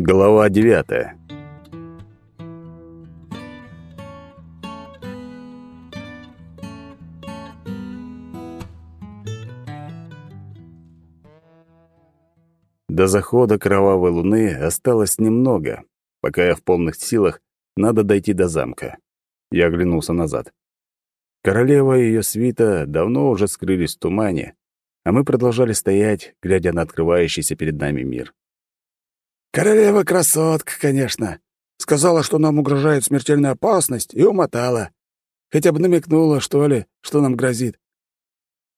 Глава девятая. До захода кровавой луны осталось немного. Пока я в полных силах, надо дойти до замка. Я оглянулся назад. Королева и ее свита давно уже скрылись в тумане, а мы продолжали стоять, глядя на открывающийся перед нами мир. «Королева красотка, конечно. Сказала, что нам угрожает смертельная опасность, и умотала. Хотя бы намекнула, что ли, что нам грозит».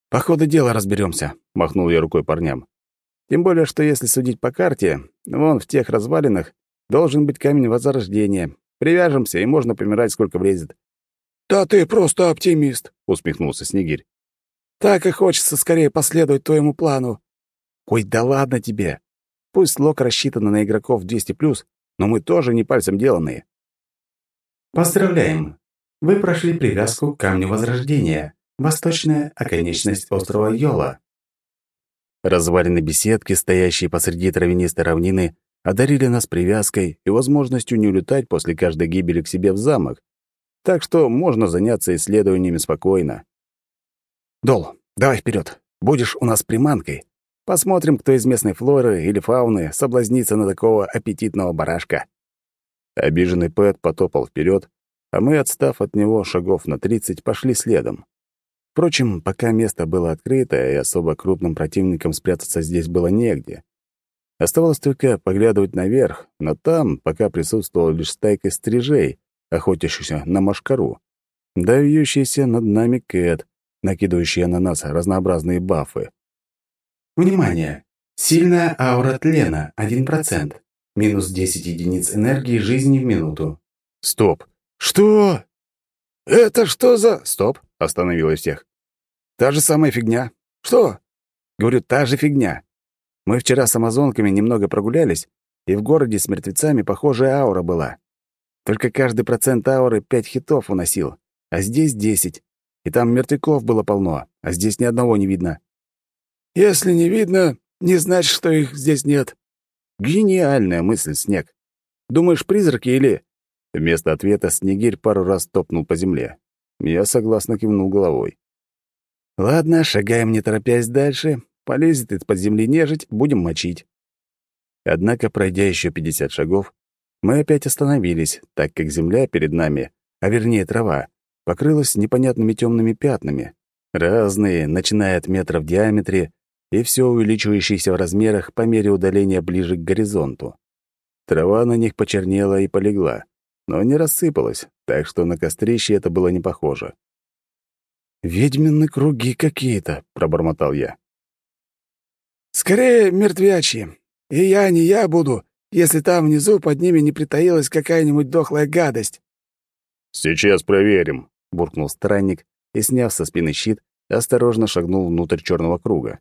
«По ходу дела разберемся, махнул я рукой парням. Тем более, что если судить по карте, вон в тех развалинах должен быть камень возрождения. Привяжемся, и можно помирать, сколько влезет. «Да ты просто оптимист», — усмехнулся Снегирь. «Так и хочется скорее последовать твоему плану». «Ой, да ладно тебе. Пусть лок рассчитан на игроков 200+, но мы тоже не пальцем деланные». «Поздравляем! Вы прошли привязку к Камню Возрождения, восточная оконечность острова Йола. Развалины беседки, стоящие посреди травянистой равнины, одарили нас привязкой и возможностью не улетать после каждой гибели к себе в замок. Так что можно заняться исследованиями спокойно. «Дол, давай вперед. Будешь у нас приманкой. Посмотрим, кто из местной флоры или фауны соблазнится на такого аппетитного барашка». Обиженный Пэт потопал вперед, а мы, отстав от него шагов на тридцать, пошли следом. Впрочем, пока место было открыто, и особо крупным противникам спрятаться здесь было негде. Оставалось только поглядывать наверх, но там пока присутствовала лишь стайка стрижей, охотящихся на машкару, да вьющийся над нами Кэт, накидывающая на нас разнообразные бафы. Внимание! Сильная аура тлена, 1%. Минус 10 единиц энергии жизни в минуту. Стоп! Что? «Это что за...» «Стоп!» — остановила всех. «Та же самая фигня». «Что?» «Говорю, та же фигня. Мы вчера с амазонками немного прогулялись, и в городе с мертвецами похожая аура была. Только каждый процент ауры пять хитов уносил, а здесь десять. И там мертвяков было полно, а здесь ни одного не видно». «Если не видно, не значит, что их здесь нет». Гениальная мысль, Снег. Думаешь, призраки или... Вместо ответа Снегирь пару раз топнул по земле. Я согласно кивнул головой. «Ладно, шагаем не торопясь дальше. Полезет из-под земли нежить, будем мочить». Однако, пройдя еще пятьдесят шагов, мы опять остановились, так как земля перед нами, а вернее трава, покрылась непонятными темными пятнами, разные, начиная от метра в диаметре и все увеличивающиеся в размерах по мере удаления ближе к горизонту. Трава на них почернела и полегла но не рассыпалась, так что на кострище это было не похоже. «Ведьмины круги какие-то», — пробормотал я. «Скорее мертвячьи. И я не я буду, если там внизу под ними не притаилась какая-нибудь дохлая гадость». «Сейчас проверим», — буркнул странник и, сняв со спины щит, осторожно шагнул внутрь черного круга.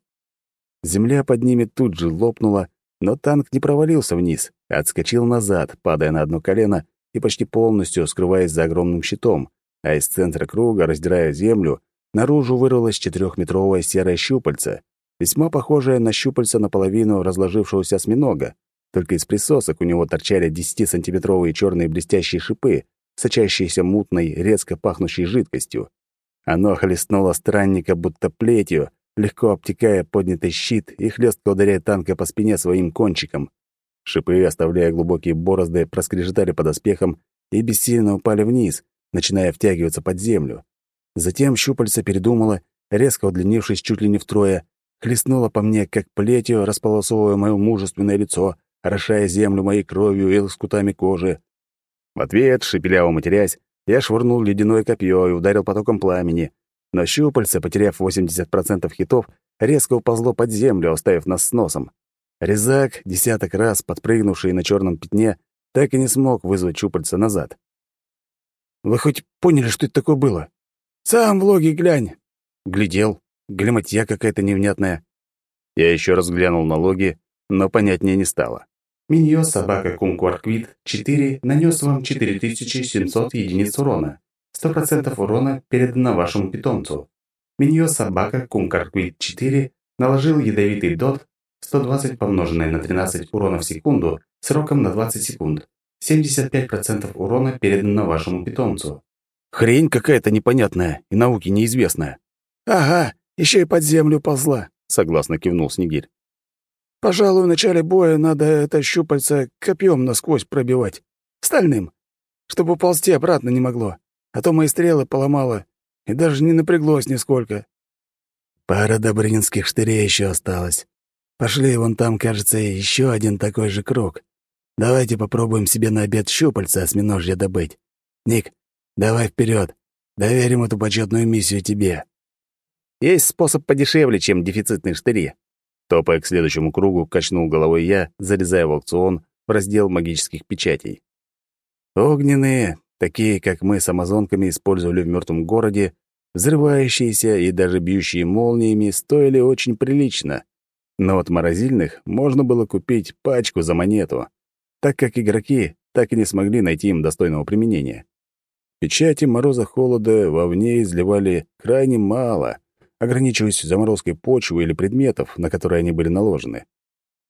Земля под ними тут же лопнула, но танк не провалился вниз, а отскочил назад, падая на одно колено и почти полностью скрываясь за огромным щитом, а из центра круга, раздирая землю, наружу вырвалось четырехметровое серое щупальце, весьма похожее на щупальце наполовину разложившегося осьминога, только из присосок у него торчали 10-сантиметровые черные блестящие шипы, сочащиеся мутной, резко пахнущей жидкостью. Оно хлестнуло странника будто плетью, легко обтекая поднятый щит и хлестко ударяя танка по спине своим кончиком. Шипы, оставляя глубокие борозды, проскрежетали под оспехом и бессильно упали вниз, начиная втягиваться под землю. Затем щупальца передумала, резко удлинившись чуть ли не втрое, хлестнула по мне, как плетью, располосовывая мое мужественное лицо, орошая землю моей кровью и лоскутами кожи. В ответ, шепеляво матерясь, я швырнул ледяное копье и ударил потоком пламени, но щупальце, потеряв 80% хитов, резко уползло под землю, оставив нас с носом. Резак, десяток раз подпрыгнувший на черном пятне, так и не смог вызвать чупальца назад. «Вы хоть поняли, что это такое было?» «Сам в логи глянь!» Глядел. Глиматья какая-то невнятная. Я еще раз глянул на логи, но понятнее не стало. Миньо собака Кумкварквит 4 нанес вам 4700 единиц урона. 100% урона передано вашему питомцу. Миньо собака Кумкварквит 4 наложил ядовитый дот 120 помноженное на 13 урона в секунду сроком на 20 секунд. 75% урона передано вашему питомцу. Хрень какая-то непонятная и науке неизвестная. Ага, еще и под землю ползла, согласно кивнул Снегирь. Пожалуй, в начале боя надо это щупальце копьем насквозь пробивать. Стальным. Чтобы ползти обратно не могло. А то мои стрелы поломало. И даже не напряглось нисколько. Пара добринских штырей еще осталось. Пошли, вон там, кажется, еще один такой же круг. Давайте попробуем себе на обед щупальца осьминожья добыть. Ник, давай вперед. Доверим эту почетную миссию тебе. Есть способ подешевле, чем дефицитные штыри. Топая к следующему кругу, качнул головой я, залезая в аукцион в раздел магических печатей. Огненные, такие, как мы с амазонками использовали в мертвом городе, Взрывающиеся и даже бьющие молниями стоили очень прилично. Но от морозильных можно было купить пачку за монету, так как игроки так и не смогли найти им достойного применения. Печати мороза-холода вовне изливали крайне мало, ограничиваясь заморозкой почвы или предметов, на которые они были наложены.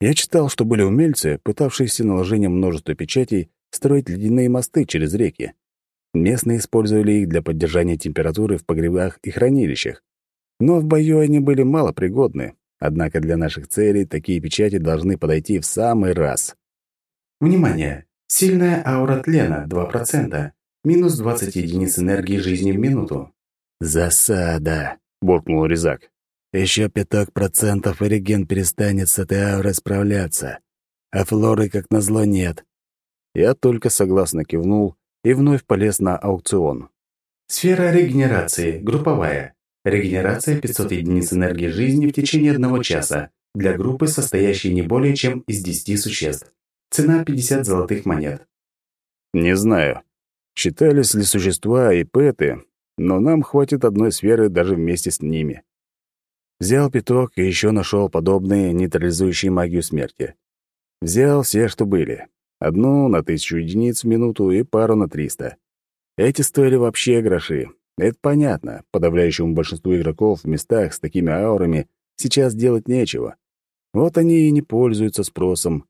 Я читал, что были умельцы, пытавшиеся наложением множества печатей строить ледяные мосты через реки. Местные использовали их для поддержания температуры в погребах и хранилищах. Но в бою они были малопригодны, однако для наших целей такие печати должны подойти в самый раз. Внимание! Сильная аура тлена 2%, минус 20 единиц энергии жизни в минуту. «Засада!» — буркнул Резак. «Еще пяток процентов, и реген перестанет с этой аурой справляться. А флоры, как назло, нет». Я только согласно кивнул и вновь полез на аукцион. Сфера регенерации, групповая. Регенерация 500 единиц энергии жизни в течение одного часа для группы, состоящей не более чем из 10 существ. Цена 50 золотых монет. Не знаю, считались ли существа и пэты, но нам хватит одной сферы даже вместе с ними. Взял пяток и еще нашел подобные, нейтрализующие магию смерти. Взял все, что были. Одну на тысячу единиц в минуту и пару на триста. Эти стоили вообще гроши. Это понятно. Подавляющему большинству игроков в местах с такими аурами сейчас делать нечего. Вот они и не пользуются спросом.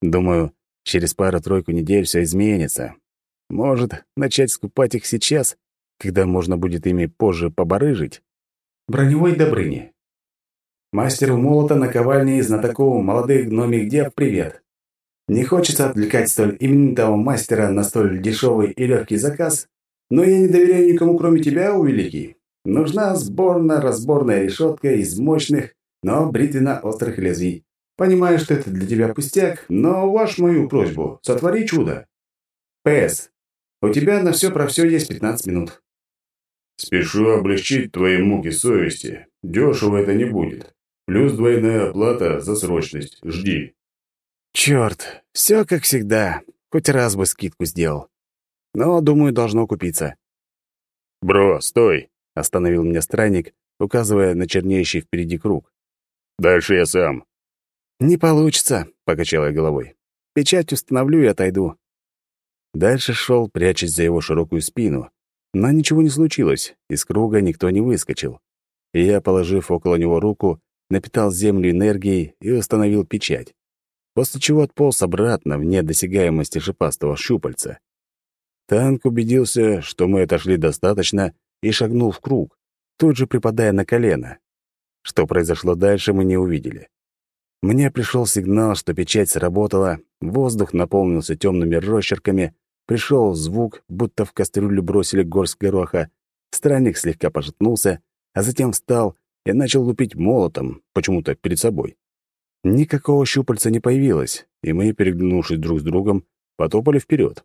Думаю, через пару-тройку недель все изменится. Может, начать скупать их сейчас, когда можно будет ими позже побарыжить? Броневой Добрыни. Мастеру молота, наковальни и знатоку молодых гномик дев привет. Не хочется отвлекать столь именитого мастера на столь дешевый и легкий заказ, но я не доверяю никому, кроме тебя, у великий. Нужна сборно-разборная решетка из мощных, но бритвенно-острых лезвий. Понимаю, что это для тебя пустяк, но ваш мою просьбу, сотвори чудо. П.С. У тебя на все про все есть 15 минут. Спешу облегчить твои муки совести. Дешево это не будет. Плюс двойная оплата за срочность. Жди. Черт, все как всегда. Хоть раз бы скидку сделал. Но, думаю, должно купиться. «Бро, стой!» — остановил меня странник, указывая на чернеющий впереди круг. «Дальше я сам». «Не получится», — покачал я головой. «Печать установлю и отойду». Дальше шел, прячась за его широкую спину. Но ничего не случилось, из круга никто не выскочил. И я, положив около него руку, напитал землю энергией и установил печать после чего отполз обратно вне досягаемости шипастого щупальца. Танк убедился, что мы отошли достаточно, и шагнул в круг, тут же припадая на колено. Что произошло дальше, мы не увидели. Мне пришел сигнал, что печать сработала, воздух наполнился темными росчерками, пришел звук, будто в кастрюлю бросили горсть гороха, странник слегка пошатнулся, а затем встал и начал лупить молотом, почему-то перед собой. Никакого щупальца не появилось, и мы, переглянувшись друг с другом, потопали вперед.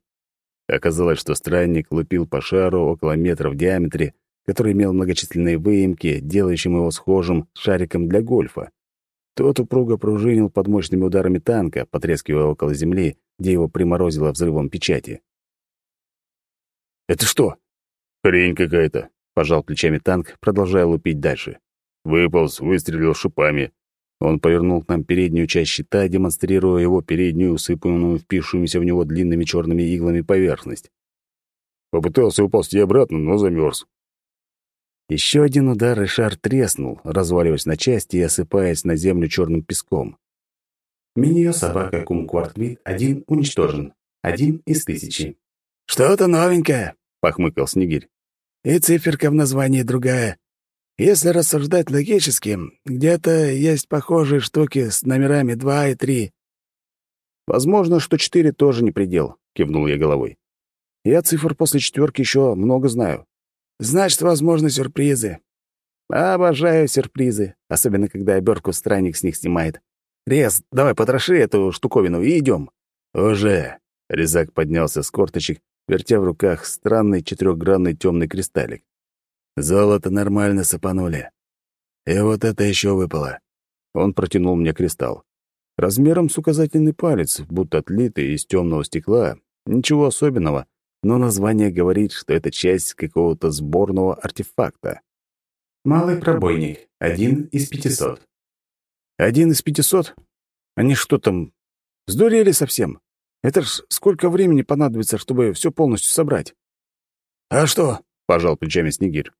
Оказалось, что странник лупил по шару около метра в диаметре, который имел многочисленные выемки, делающим его схожим шариком для гольфа. Тот упруго пружинил под мощными ударами танка, потрескивая около земли, где его приморозило взрывом печати. «Это что?» «Хрень какая-то», — пожал плечами танк, продолжая лупить дальше. Выполз, выстрелил шипами. Он повернул к нам переднюю часть щита, демонстрируя его переднюю, усыпанную впившимися в него длинными черными иглами поверхность. Попытался уползти обратно, но замерз. Еще один удар, и шар треснул, разваливаясь на части и осыпаясь на землю черным песком. Миньо собака кумквартвит один уничтожен. Один из тысячи. «Что-то новенькое», — похмыкал Снегирь. «И циферка в названии другая. Если рассуждать логически, где-то есть похожие штуки с номерами два и три. «Возможно, что четыре тоже не предел», — кивнул я головой. «Я цифр после четверки еще много знаю». «Значит, возможны сюрпризы». «Обожаю сюрпризы, особенно когда обертку странник с них снимает. Рез, давай потроши эту штуковину и идем. «Уже!» — Резак поднялся с корточек, вертя в руках странный четырехгранный темный кристаллик. «Золото нормально сыпанули. И вот это еще выпало». Он протянул мне кристалл. Размером с указательный палец, будто отлитый из темного стекла. Ничего особенного, но название говорит, что это часть какого-то сборного артефакта. Малый пробойник. Один из пятисот. Один из пятисот? Они что там, сдурели совсем? Это ж сколько времени понадобится, чтобы все полностью собрать? «А что?» — пожал плечами Снегирь.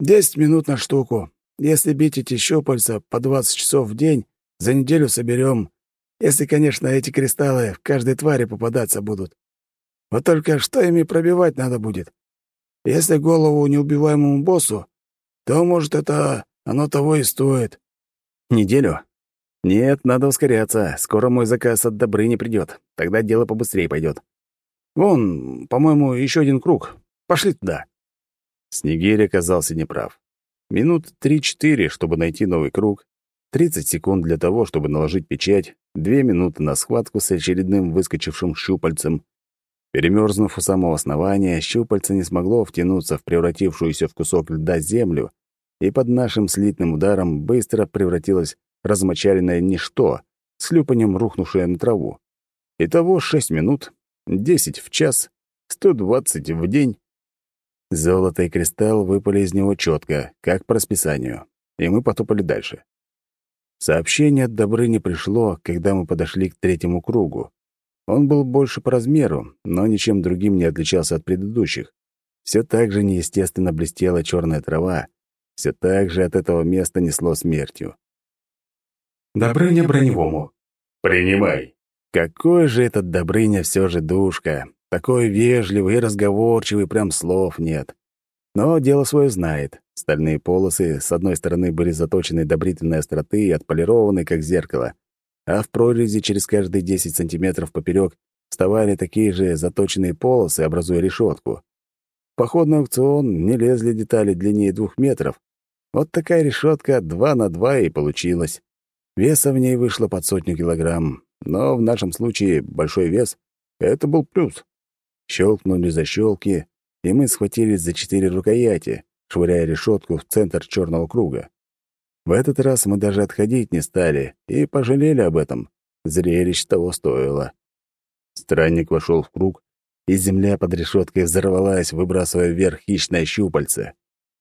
«Десять минут на штуку. Если бить эти щупальца по двадцать часов в день, за неделю соберем, если, конечно, эти кристаллы в каждой твари попадаться будут. Вот только что ими пробивать надо будет? Если голову неубиваемому боссу, то, может, это оно того и стоит. Неделю? Нет, надо ускоряться. Скоро мой заказ от Добрыни придет. Тогда дело побыстрее пойдет. Вон, по-моему, еще один круг. Пошли туда. Снегирь оказался неправ. Минут три-четыре, чтобы найти новый круг, 30 секунд для того, чтобы наложить печать, 2 минуты на схватку с очередным выскочившим щупальцем. Перемерзнув у самого основания, щупальце не смогло втянуться в превратившуюся в кусок льда землю, и под нашим слитным ударом быстро превратилось в размочаленное ничто, с хлюпаньем рухнувшее на траву. Итого 6 минут, 10 в час, 120 в день. Золото и кристалл выпали из него четко, как по расписанию, и мы потопали дальше. Сообщение от Добрыни пришло, когда мы подошли к третьему кругу. Он был больше по размеру, но ничем другим не отличался от предыдущих. Все так же неестественно блестела черная трава, все так же от этого места несло смертью. Добрыня броневому. Принимай. Какой же этот Добрыня все же душка. Такой вежливый и разговорчивый, прям слов нет. Но дело свое знает. Стальные полосы с одной стороны были заточены до бритвенной остроты и отполированы, как зеркало, а в прорези через каждые 10 сантиметров поперек вставали такие же заточенные полосы, образуя решетку. В походный аукцион не лезли детали длиннее двух метров. Вот такая решетка 2 на 2 и получилась. Веса в ней вышло под сотню килограмм, но в нашем случае большой вес — это был плюс. Щелкнули защелки, и мы схватились за четыре рукояти, швыряя решетку в центр черного круга. В этот раз мы даже отходить не стали и пожалели об этом. Зрелище того стоило. Странник вошел в круг, и земля под решеткой взорвалась, выбрасывая вверх хищное щупальце.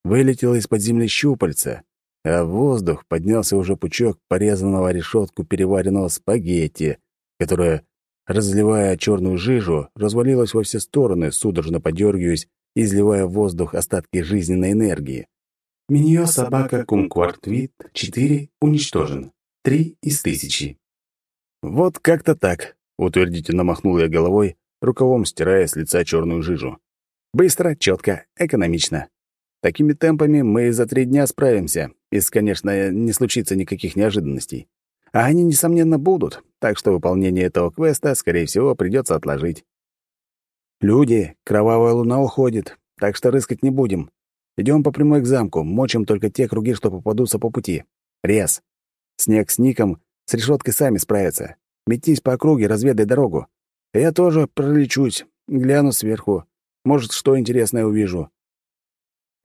Вылетело из-под земли щупальце, а в воздух поднялся уже пучок порезанного решетку переваренного спагетти, которое разливая черную жижу, развалилась во все стороны, судорожно подергиваясь и изливая в воздух остатки жизненной энергии. Миньо собака Кумквартвит 4 уничтожен. 3 из тысячи. Вот как-то так, утвердительно махнул я головой, рукавом стирая с лица черную жижу. Быстро, четко, экономично. Такими темпами мы за три дня справимся, если, конечно, не случится никаких неожиданностей. А они, несомненно, будут, так что выполнение этого квеста, скорее всего, придется отложить. «Люди, кровавая луна уходит, так что рыскать не будем. Идем по прямой к замку, мочим только те круги, что попадутся по пути. Рез. Снег с Ником с решеткой сами справятся. Метись по округе, разведай дорогу. Я тоже пролечусь, гляну сверху. Может, что интересное увижу».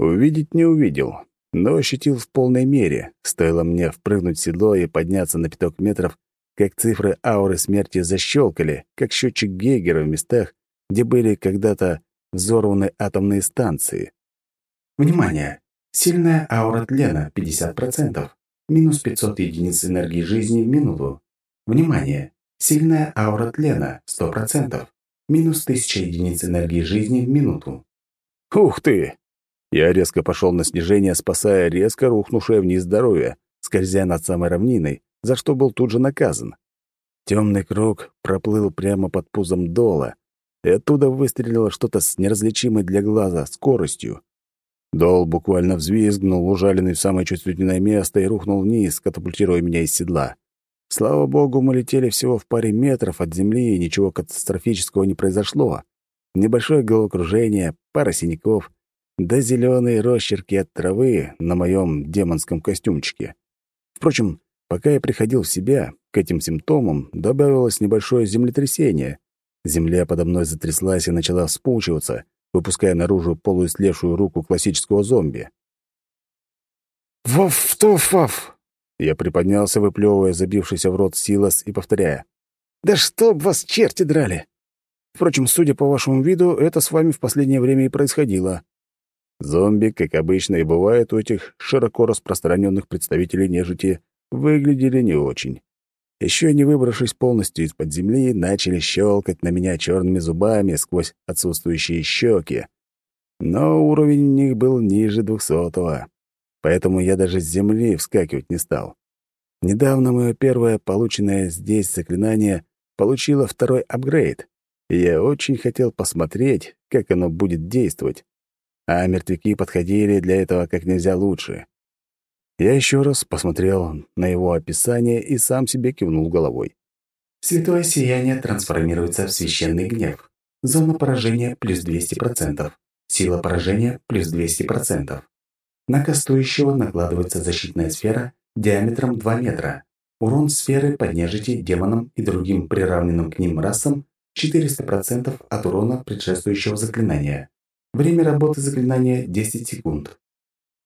Увидеть не увидел, но ощутил в полной мере. Стоило мне впрыгнуть в седло и подняться на пяток метров, как цифры ауры смерти защелкали, как счетчик Гейгера в местах, где были когда-то взорваны атомные станции. Внимание! Сильная аура тлена 50%. Минус 500 единиц энергии жизни в минуту. Внимание! Сильная аура тлена 100%. Минус 1000 единиц энергии жизни в минуту. Ух ты! Я резко пошел на снижение, спасая резко рухнувшее вниз здоровье, скользя над самой равниной, за что был тут же наказан. Темный круг проплыл прямо под пузом дола, и оттуда выстрелило что-то с неразличимой для глаза скоростью. Дол буквально взвизгнул, ужаленный в самое чувствительное место, и рухнул вниз, катапультируя меня из седла. Слава богу, мы летели всего в паре метров от земли, и ничего катастрофического не произошло. Небольшое головокружение, пара синяков, да зеленые росчерки от травы на моем демонском костюмчике. Впрочем, пока я приходил в себя, к этим симптомам добавилось небольшое землетрясение. Земля подо мной затряслась и начала вспучиваться, выпуская наружу полуистлевшую руку классического зомби. «Вов-туфов!» Я приподнялся, выплевывая забившийся в рот силос и повторяя. «Да чтоб вас черти драли!» Впрочем, судя по вашему виду, это с вами в последнее время и происходило. Зомби, как обычно и бывает у этих широко распространенных представителей нежити, выглядели не очень. Еще не выбравшись полностью из-под земли, начали щелкать на меня черными зубами сквозь отсутствующие щеки. Но уровень у них был ниже двухсотого, поэтому я даже с земли вскакивать не стал. Недавно мое первое полученное здесь заклинание получило второй апгрейд, и я очень хотел посмотреть, как оно будет действовать. А мертвяки подходили для этого как нельзя лучше. Я еще раз посмотрел на его описание и сам себе кивнул головой. Святое сияние трансформируется в священный гнев. Зона поражения плюс 200%. Сила поражения плюс 200%. На кастующего накладывается защитная сфера диаметром 2 метра. Урон сферы под нежити, демонам и другим приравненным к ним расам 400% от урона предшествующего заклинания. Время работы заклинания 10 секунд.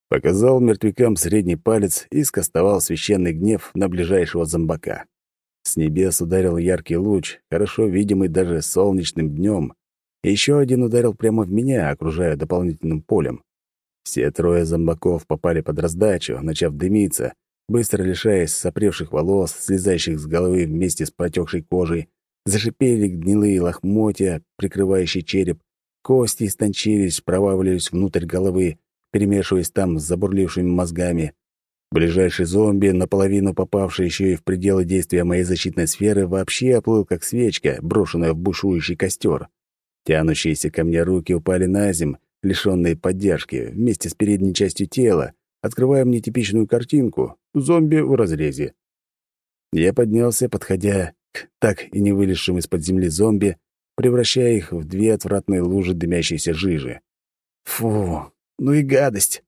Показал мертвякам средний палец и скостовал священный гнев на ближайшего зомбака. С небес ударил яркий луч, хорошо видимый даже солнечным днем. Еще один ударил прямо в меня, окружая дополнительным полем. Все трое зомбаков попали под раздачу, начав дымиться, быстро лишаясь сопревших волос, слезающих с головы вместе с протекшей кожей, зашипели гнилые лохмотья, прикрывающие череп, кости истончились, проваливались внутрь головы, перемешиваясь там с забурлившими мозгами. Ближайший зомби, наполовину попавший еще и в пределы действия моей защитной сферы, вообще оплыл как свечка, брошенная в бушующий костер. Тянущиеся ко мне руки упали на земь, лишенные поддержки, вместе с передней частью тела, открывая мне типичную картинку — зомби в разрезе. Я поднялся, подходя к так и не вылезшим из-под земли зомби, превращая их в две отвратные лужи дымящейся жижи. Фу, ну и гадость.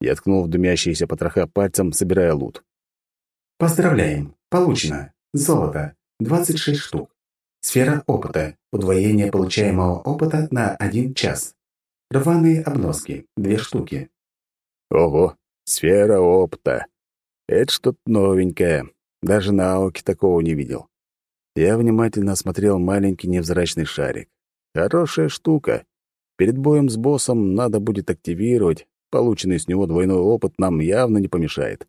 Я ткнул в дымящиеся потроха пальцем, собирая лут. Поздравляем! Получено. Золото. 26 штук. Сфера опыта. Удвоение получаемого опыта на 1 час. Рваные обноски. 2 штуки. Ого, сфера опыта. Это что-то новенькое. Даже на ауке такого не видел. Я внимательно осмотрел маленький невзрачный шарик. Хорошая штука. Перед боем с боссом надо будет активировать. Полученный с него двойной опыт нам явно не помешает.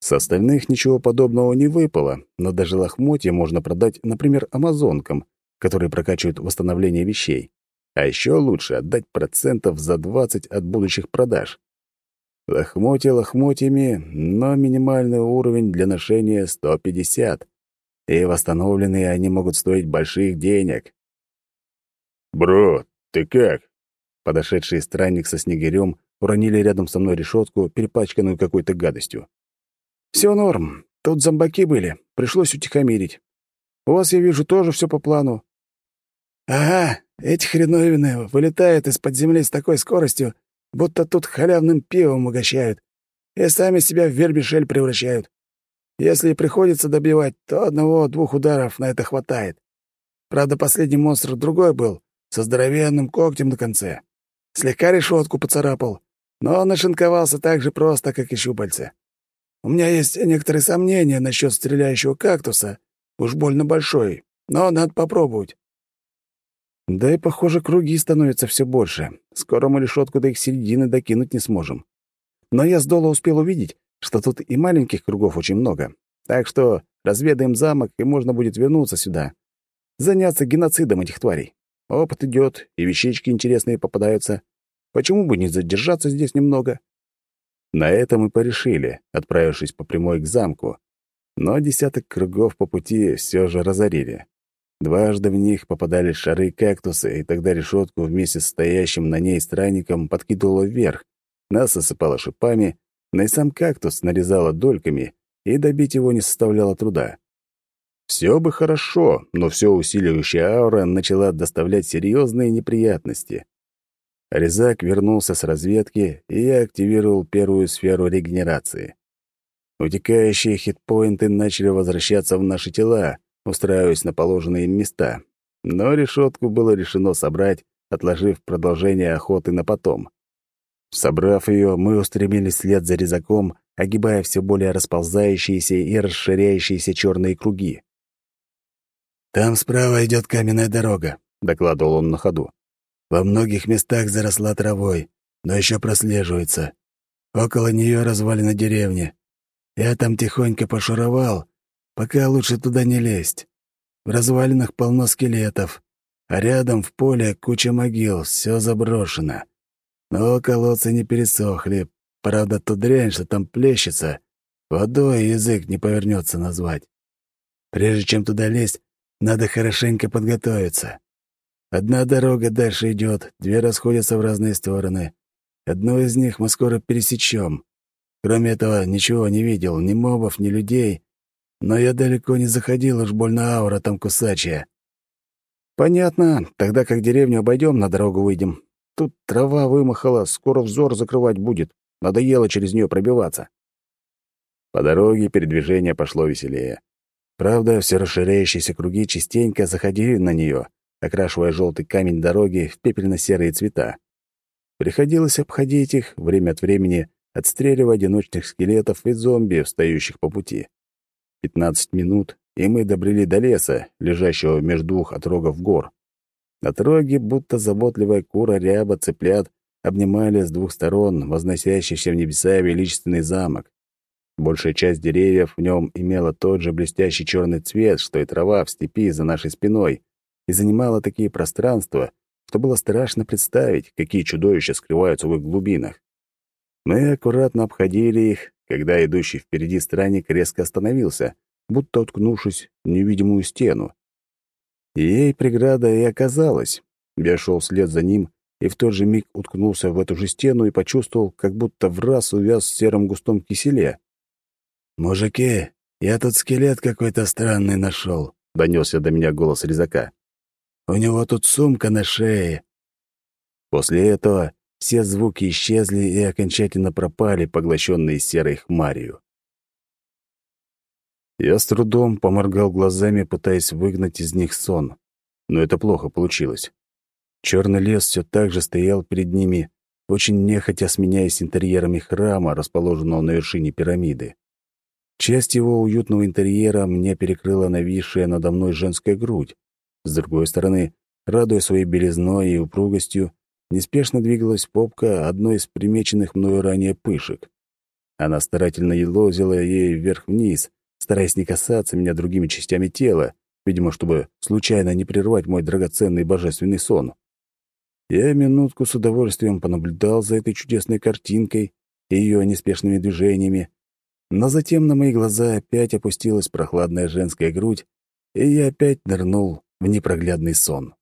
С остальных ничего подобного не выпало, но даже лохмотья можно продать, например, амазонкам, которые прокачивают восстановление вещей. А еще лучше отдать процентов за 20 от будущих продаж. Лохмотья лохмотьями, но минимальный уровень для ношения 150. И восстановленные они могут стоить больших денег. «Бро, ты как?» Подошедший странник со снегирем уронили рядом со мной решетку, перепачканную какой-то гадостью. «Все норм. Тут зомбаки были. Пришлось утихомирить. У вас, я вижу, тоже все по плану». «Ага, эти хреновины вылетают из-под земли с такой скоростью, будто тут халявным пивом угощают, и сами себя в вербишель превращают. Если и приходится добивать, то одного-двух ударов на это хватает. Правда, последний монстр другой был, со здоровенным когтем на конце. Слегка решетку поцарапал, но нашинковался так же просто, как и щупальца. У меня есть некоторые сомнения насчет стреляющего кактуса. Уж больно большой, но надо попробовать. Да и, похоже, круги становятся все больше. Скоро мы решетку до их середины докинуть не сможем. Но я с Дола успел увидеть, что тут и маленьких кругов очень много. Так что разведаем замок, и можно будет вернуться сюда. Заняться геноцидом этих тварей. Опыт идет, и вещички интересные попадаются. Почему бы не задержаться здесь немного? На этом мы порешили, отправившись по прямой к замку. но десяток кругов по пути все же разорили. Дважды в них попадались шары кактуса, и тогда решетку вместе с стоящим на ней странником подкидывало вверх, нас осыпало шипами, но и сам кактус нарезало дольками, и добить его не составляло труда. Все бы хорошо, но все усиливающая аура начала доставлять серьезные неприятности. Резак вернулся с разведки, и я активировал первую сферу регенерации. Утекающие хитпоинты начали возвращаться в наши тела, устраиваясь на положенные им места. Но решетку было решено собрать, отложив продолжение охоты на потом. Собрав ее, мы устремились вслед за резаком, огибая все более расползающиеся и расширяющиеся черные круги. «Там справа идет каменная дорога», — докладывал он на ходу. «Во многих местах заросла травой, но еще прослеживается. Около нее развалина деревни. Я там тихонько пошуровал, пока лучше туда не лезть. В развалинах полно скелетов, а рядом в поле куча могил, все заброшено. Но колодцы не пересохли, правда, то дрянь, что там плещется, водой язык не повернется назвать. Прежде чем туда лезть, надо хорошенько подготовиться. Одна дорога дальше идет, две расходятся в разные стороны. Одну из них мы скоро пересечем. Кроме этого, ничего не видел, ни мобов, ни людей. Но я далеко не заходил, уж больно аура там кусачая. Понятно. Тогда как деревню обойдем, на дорогу выйдем. Тут трава вымахала, скоро взор закрывать будет. Надоело через нее пробиваться. По дороге передвижение пошло веселее. Правда, все расширяющиеся круги частенько заходили на нее, окрашивая желтый камень дороги в пепельно-серые цвета. Приходилось обходить их время от времени, отстреливая одиночных скелетов и зомби, встающих по пути. Пятнадцать минут, и мы добрели до леса, лежащего между двух отрогов гор. Отроги, будто заботливая кура ряба цыплят, обнимали с двух сторон возносящийся в небеса величественный замок. Большая часть деревьев в нем имела тот же блестящий черный цвет, что и трава в степи за нашей спиной, и занимала такие пространства, что было страшно представить, какие чудовища скрываются в их глубинах. Мы аккуратно обходили их, когда идущий впереди странник резко остановился, будто уткнувшись в невидимую стену. Ей преграда и оказалась. Я шел вслед за ним и в тот же миг уткнулся в эту же стену и почувствовал, как будто в раз увяз в сером густом киселе. «Мужики, я тут скелет какой-то странный нашел», — донесся до меня голос резака. «У него тут сумка на шее». После этого все звуки исчезли и окончательно пропали, поглощенные серой хмарью. Я с трудом поморгал глазами, пытаясь выгнать из них сон. Но это плохо получилось. Черный лес все так же стоял перед ними, очень нехотя сменяясь интерьерами храма, расположенного на вершине пирамиды. Часть его уютного интерьера мне перекрыла нависшая надо мной женская грудь. С другой стороны, радуя своей белизной и упругостью, неспешно двигалась попка одной из примеченных мною ранее пышек. Она старательно елозила ей вверх-вниз, стараясь не касаться меня другими частями тела, видимо, чтобы случайно не прервать мой драгоценный божественный сон. Я минутку с удовольствием понаблюдал за этой чудесной картинкой и ее неспешными движениями, но затем на мои глаза опять опустилась прохладная женская грудь, и я опять нырнул в непроглядный сон.